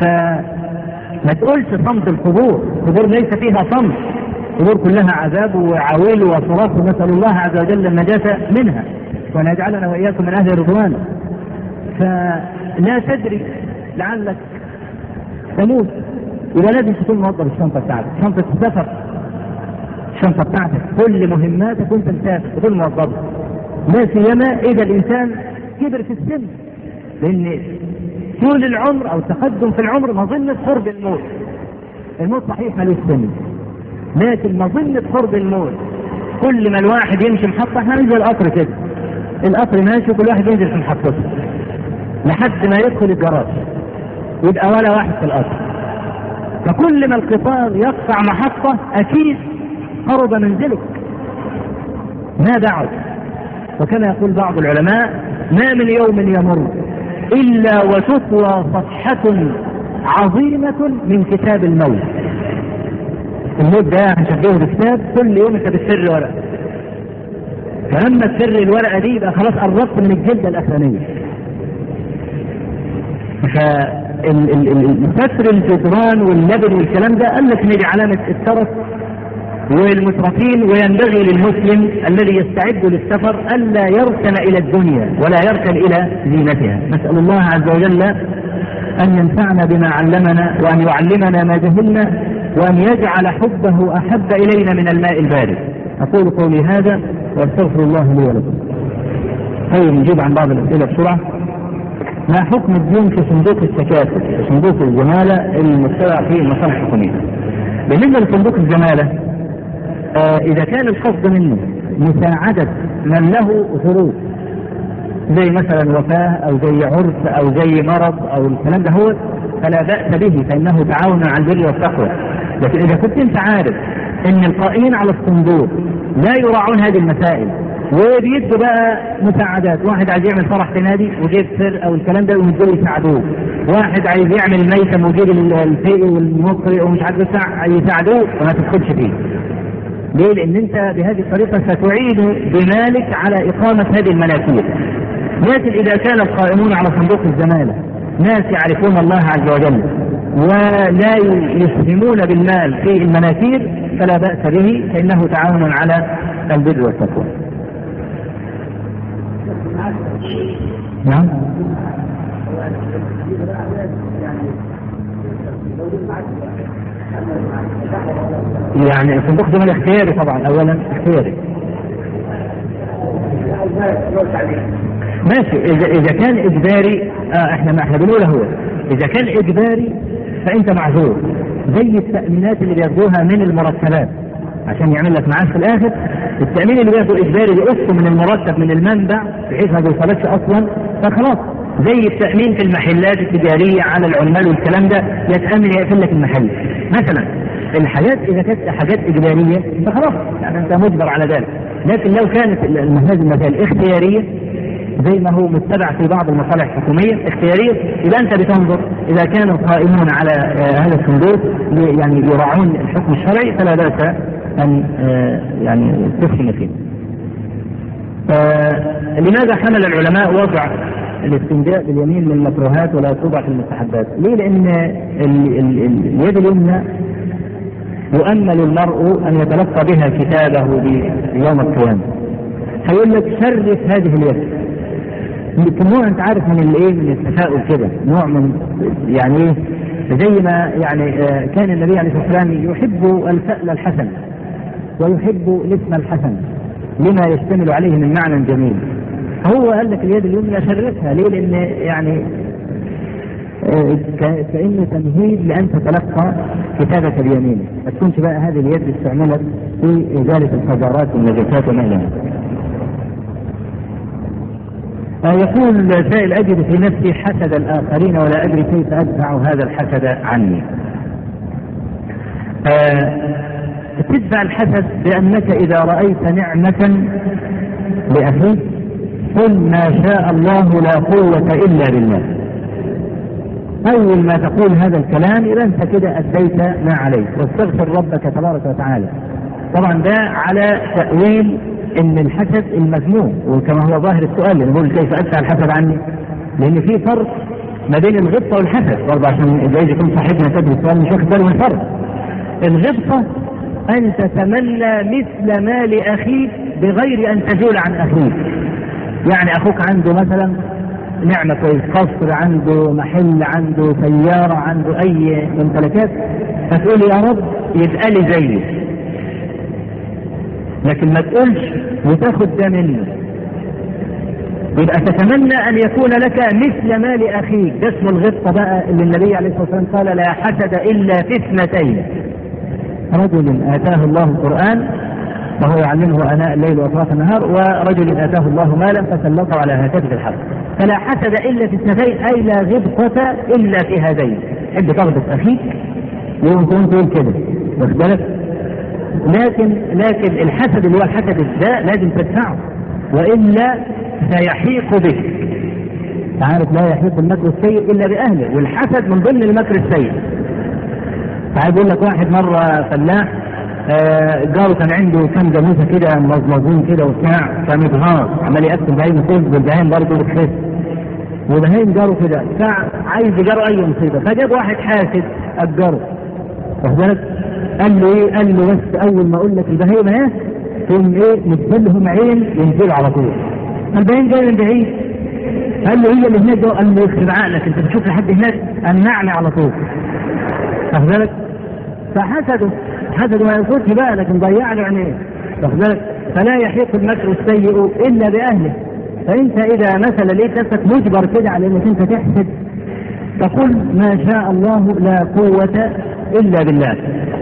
Speaker 1: فما تقولش صمت القبور. القبور ليس فيها صمت. القبور كلها عذاب وعويل وصراخ ونسأل الله عز وجل النجاة منها. وان يجعلنا وإياكم من أهل رضوانه فلا تدري لعلك تموت يبقى لازم تكون موظف الشنطه بتاعتك شنطه السفر الشنطه بتاعتك كل مهماتك وانت مسافر تكون موظفها لا سيما إذا الإنسان كبر في السن. لأن طول العمر أو التقدم في العمر مظنة قرب الموت. الموت صحيح ملوش سن لكن مظنة قرب الموت. كل ما الواحد يمشي محطة إحنا زي القطر كده. القطر ماشي وكل واحد ينزل في محطته. لحد ما يدخل الجراج. يبقى ولا واحد في القطر فكل ما القطار يقطع محطة أكيد قرب منزلك. ما بعد؟ وكما يقول بعض العلماء ما من يوم يمر إلا وتطوى صفحة عظيمة من كتاب الموت. الموت ده هنشبهه بكتاب كل يوم أنت بتسر ورقة فلما تسر الورقة دي يبقى خلاص قربت من الجلدة الأخرانية فستر الجدران واللبن والكلام ده قال لك ان دي علامة الترف والمترفين وينبغي للمسلم الذي يستعد للسفر ألا يركن إلى الدنيا ولا يركن إلى زينتها. نسأل الله عز وجل أن ينفعنا بما علمنا وأن يعلمنا ما جهلنا وأن يجعل حبه أحب إلينا من الماء البارد. أقول قولي هذا وأستغفر الله لي ولكم. طيب نجيب عن بعض الأسئلة بسرعة. ما حكم الدين في صندوق التكاتف في صندوق الزمالة المتبع فيه المصالح الحكومية بالنسبة لصندوق الزمالة آه إذا كان القصد منه مساعدة من له ظروف زي مثلا وفاة أو زي عرس أو زي مرض أو الكلام ده هو فلا بأس به فإنه تعاون على البر والتقوى. لكن إذا كنت أنت عارف أن القائمين على الصندوق لا يراعون هذه المسائل وبيدوا بقى مساعدات واحد عايز يعمل فرح في نادي وجيب سر أو الكلام ده ويدوا يساعدوه واحد عايز يعمل ميتم ويجيب الفيء والمقري ومش عارف يساعدوه وما تدخلش فيه ليه؟ لأن أنت بهذه الطريقة ستعين بمالك على إقامة هذه المناكير. لكن إذا كان القائمون على صندوق الزمالة ناس يعرفون الله عز وجل ولا يسهمون بالمال في المناكير فلا بأس به فإنه تعاون على البر والتقوى. نعم. يعني صندوق زمن اختياري طبعا اولا اختياري. ماشي اذا إذا كان إجباري آه إحنا ما إحنا بنقول هو. إذا كان إجباري فأنت معذور. زي التأمينات اللي بياخدوها من المرتبات. عشان يعمل لك معاش في الآخر. التأمين اللي بياخده إجباري بيقصه من المرتب من المنبع بحيث ما بيوصلكش أصلا. فخلاص زي التأمين في المحلات التجارية على العمال والكلام ده يتأمن يقفل لك المحل. مثلا الحاجات إذا كانت حاجات إجبارية فخلاص يعني أنت مجبر على ذلك. لكن لو كانت هذه المسائل اختيارية زي ما هو متبع في بعض المصالح الحكومية اختيارية يبقى أنت بتنظر. إذا كانوا قائمون على هذا الصندوق يعني يراعون الحكم الشرعي فلا بأس أن يعني تسهم فيه. لماذا حمل العلماء وضع الاستنجاء باليمين من المكروهات ولا توضع في المستحبات؟ ليه؟ ال اليد اليمنى يؤمل المرء أن يتلقى بها كتابه يوم القيامة. هيقول لك شرف هذه اليد. نوع أنت عارف من الإيه؟ من التفاؤل كده، نوع من يعني إيه؟ زي ما يعني كان النبي عليه الصلاة والسلام يحب الفأل الحسن ويحب الاسم الحسن لما يشتمل عليه من معنى جميل. هو قال لك اليد اليمنى شرفها ليه؟ لأن يعني كانه تمهيد لأن تتلقى كتابة بيمينك، ما تكونش بقى هذه اليد استعملت في إزالة الفجارات والنجاسات وما إلى يقول سائل أجد في نفسي حسد الآخرين ولا أدري كيف أدفع هذا الحسد عني. تدفع الحسد بأنك إذا رأيت نعمة لاخيك قل ما شاء الله لا قوة إلا بالله أول ما تقول هذا الكلام إذا أنت كده أديت ما عليك واستغفر ربك تبارك وتعالى طبعا ده على تأويل إن الحسد المذموم وكما هو ظاهر السؤال اللي نقول كيف أدفع الحسد عني؟ لأن في فرق ما بين الغبطة والحسد برضه عشان جايز يكون صاحبنا تدري السؤال مش واخد باله من الفرق. الغبطة أن تتمنى مثل مال أخيك بغير أن تزول عن أخيك. يعني أخوك عنده مثلا نعمة كويس قصر عنده محل عنده سيارة عنده أي ممتلكات. فتقول يا رب يبقى لي زيه لكن ما تقولش وتاخد ده منه يبقى تتمنى أن يكون لك مثل مال أخيك. ده اسمه الغبطة بقى اللي النبي عليه الصلاة والسلام قال لا حسد إلا في اثنتين. رجل آتاه الله القرآن وهو يعلمه آناء الليل وأطراف النهار ورجل آتاه الله مالا فسلطه على هاتف الحق. فلا حسد إلا في اثنتين أي لا غبطة إلا في هذين. تحب تغبط اخيك يوم تقول كده واخد بالك؟ لكن لكن الحسد اللي هو الحسد ده لازم تدفعه وإلا سيحيق بك عارف لا يحيق المكر السيء إلا بأهله والحسد من ضمن المكر السيء. تعال يقول لك واحد مرة فلاح آه جاره كان عنده كام جاموسة كده مظلظين كده وبتاع فمتغاظ عمال يقسم بهايم كل والبهايم برضه بتخس وبهايم جاره كده عايز يجاره أي مصيبة فجاب واحد حاسد أجره واخد بالك قال له إيه؟ قال له بس أول ما أقول لك البهايم اهي تقوم إيه نزلهم عين ينزلوا على طول. البهايم جاي من بعيد. قال له هي اللي هناك قال له يخرب عقلك أنت بتشوف لحد هناك امنعني على طول. بالك؟ فحسده حسده ما بقى لكن ضيع له عينيه. بالك؟ فلا يحيق المكر السيء إلا بأهله. فأنت إذا مثلا لقيت نفسك مجبر كده على إنك أنت تحسد تقول ما شاء الله لا قوة إلا بالله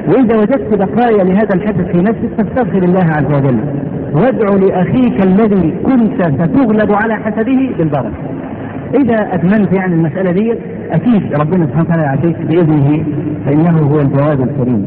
Speaker 1: وإذا وجدت بقايا لهذا الحدث في نفسك فاستغفر الله عز وجل وادع لأخيك الذي كنت ستغلب على حسده بالبركة إذا أتممت يعني المسألة دي أكيد ربنا سبحانه وتعالى يعطيك بإذنه فإنه هو الجواد الكريم.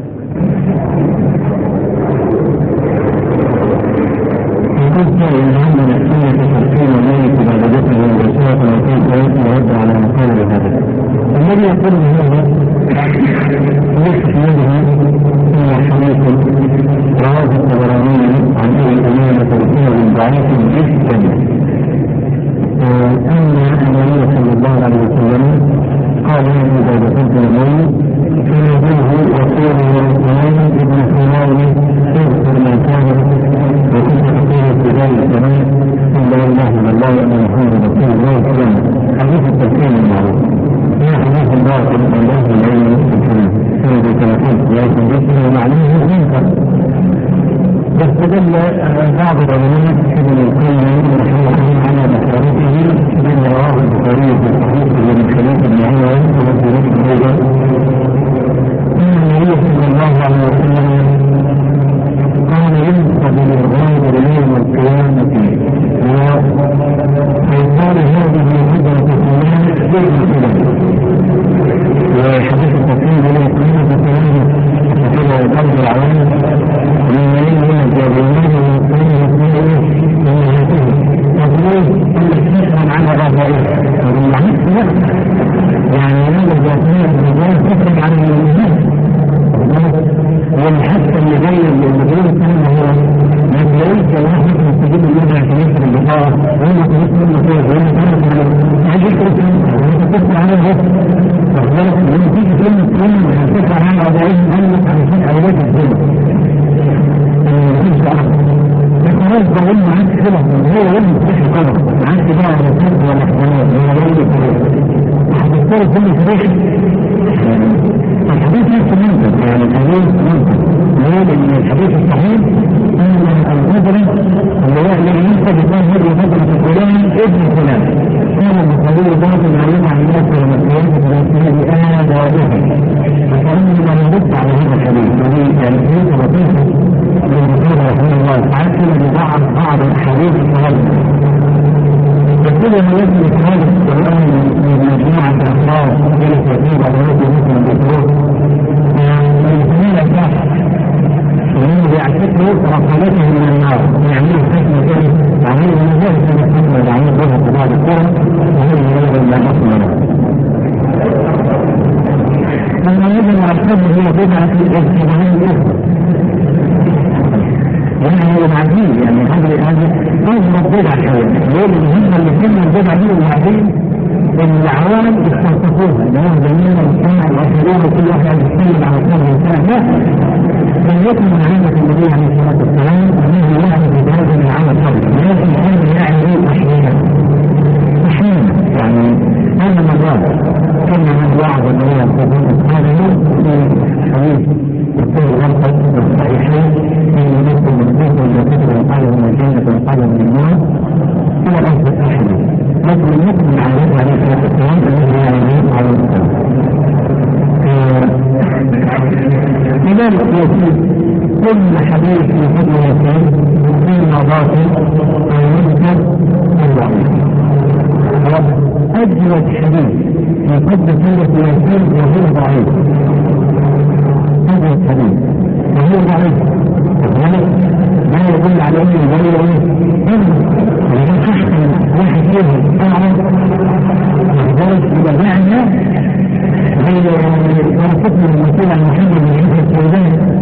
Speaker 2: بقول معاك كده هو
Speaker 1: في فضيلتين في نظافه ويذكر الضعيف أجود حديث في فضل سورة ياسين وهو ضعيف أجود حديث وهو ضعيف ما يدل على أنه غير إذا تحكم واحد منهم أعرض لذلك إذا معنى غير ما تكمل المسيرة المحمد من عند السودان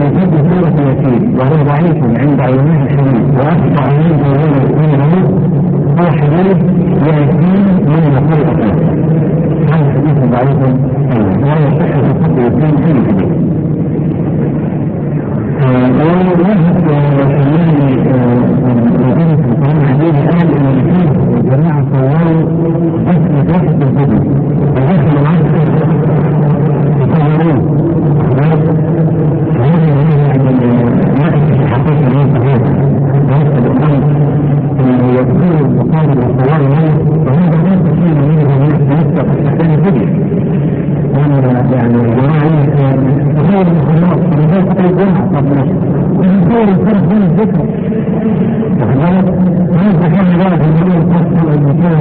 Speaker 1: تجد سورة يتيم وهو ضعيف عند علماء الحديث. وأخطأ من قولين هو حديث يتيم من مقولة هذا حديث ضعيف ولا يصح في فقه يتيم في الحديث. ويذهب الإمام مدينة قال إن الفيل والجماعة صوروا جسم واحد الجبل الجسم الذكر وكذلك من ذكر الله في المدينة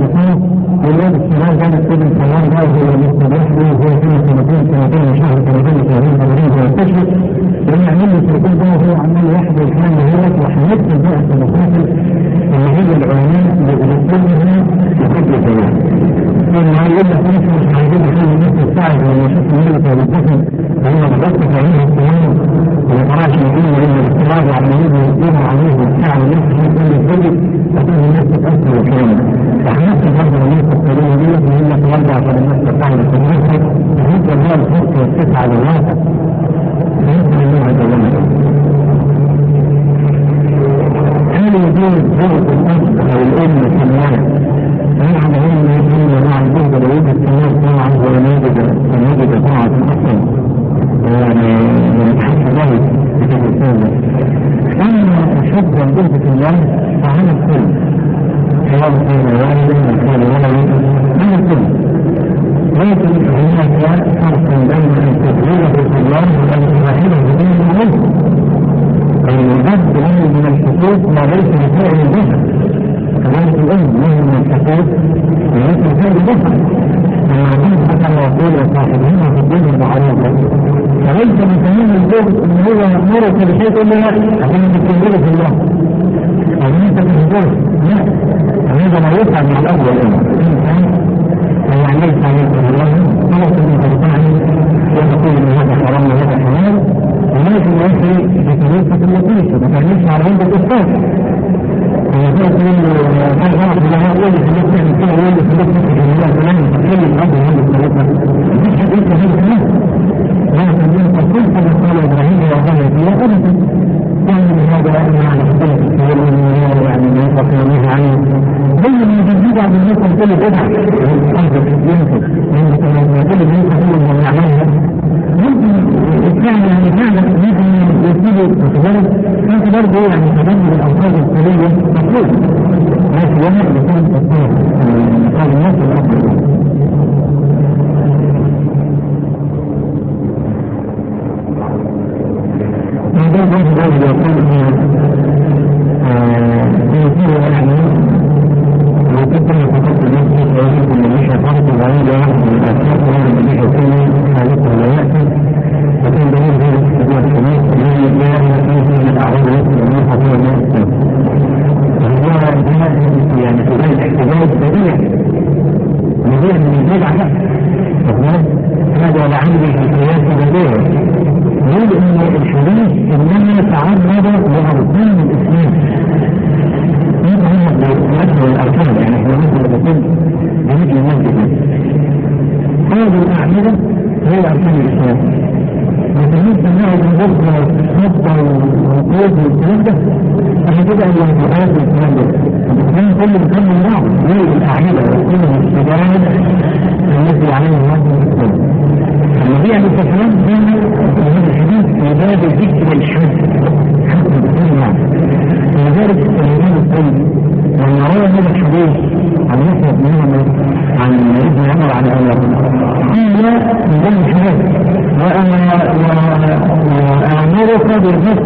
Speaker 1: de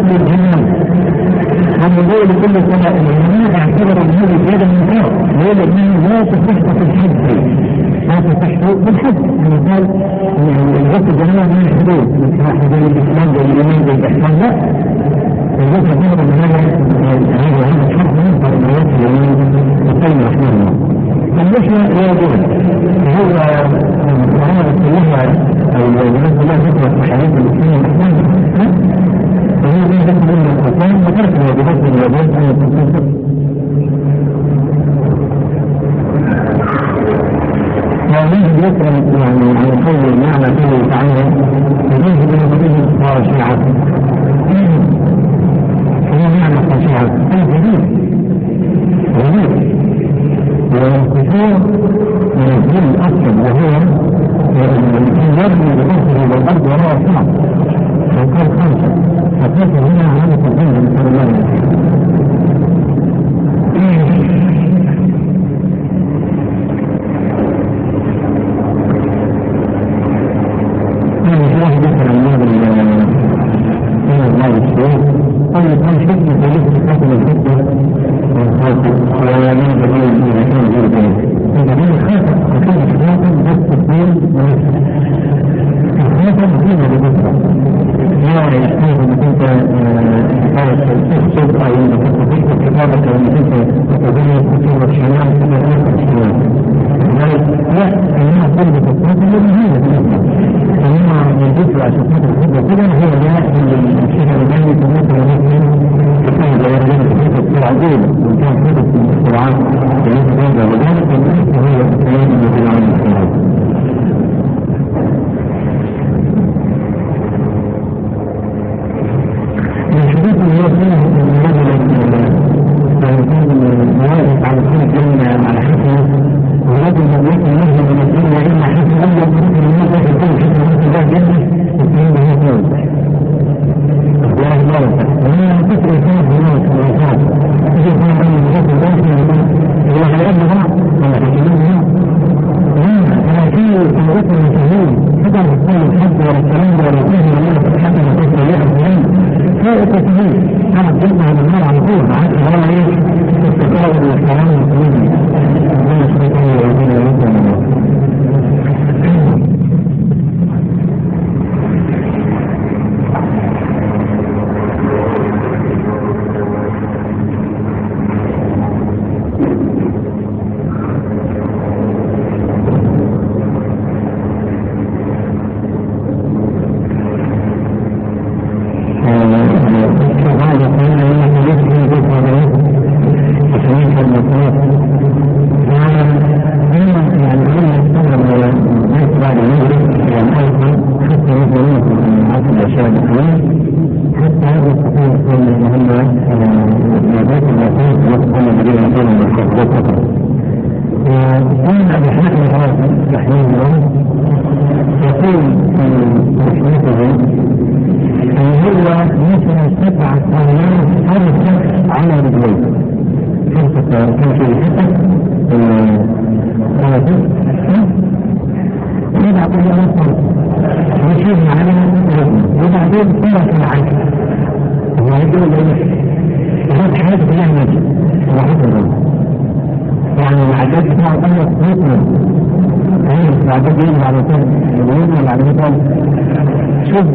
Speaker 1: شوف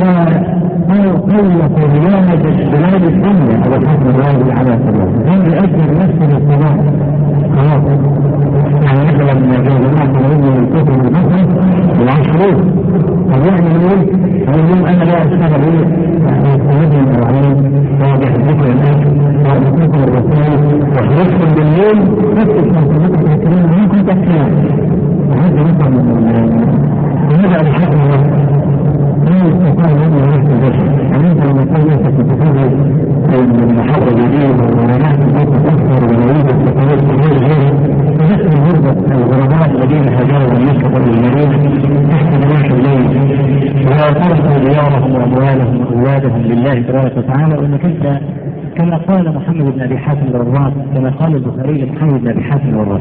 Speaker 2: قال البخاري لمحمد بن أبي حاتم الوراق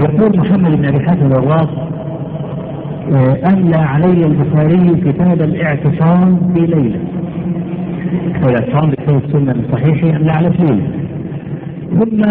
Speaker 2: يقول محمد بن أبي حاتم الوراق أملى علي البخاري كتاب الاعتصام في ليلة. والاعتصام بكتاب السنة الصحيح أملى على ليلة ثم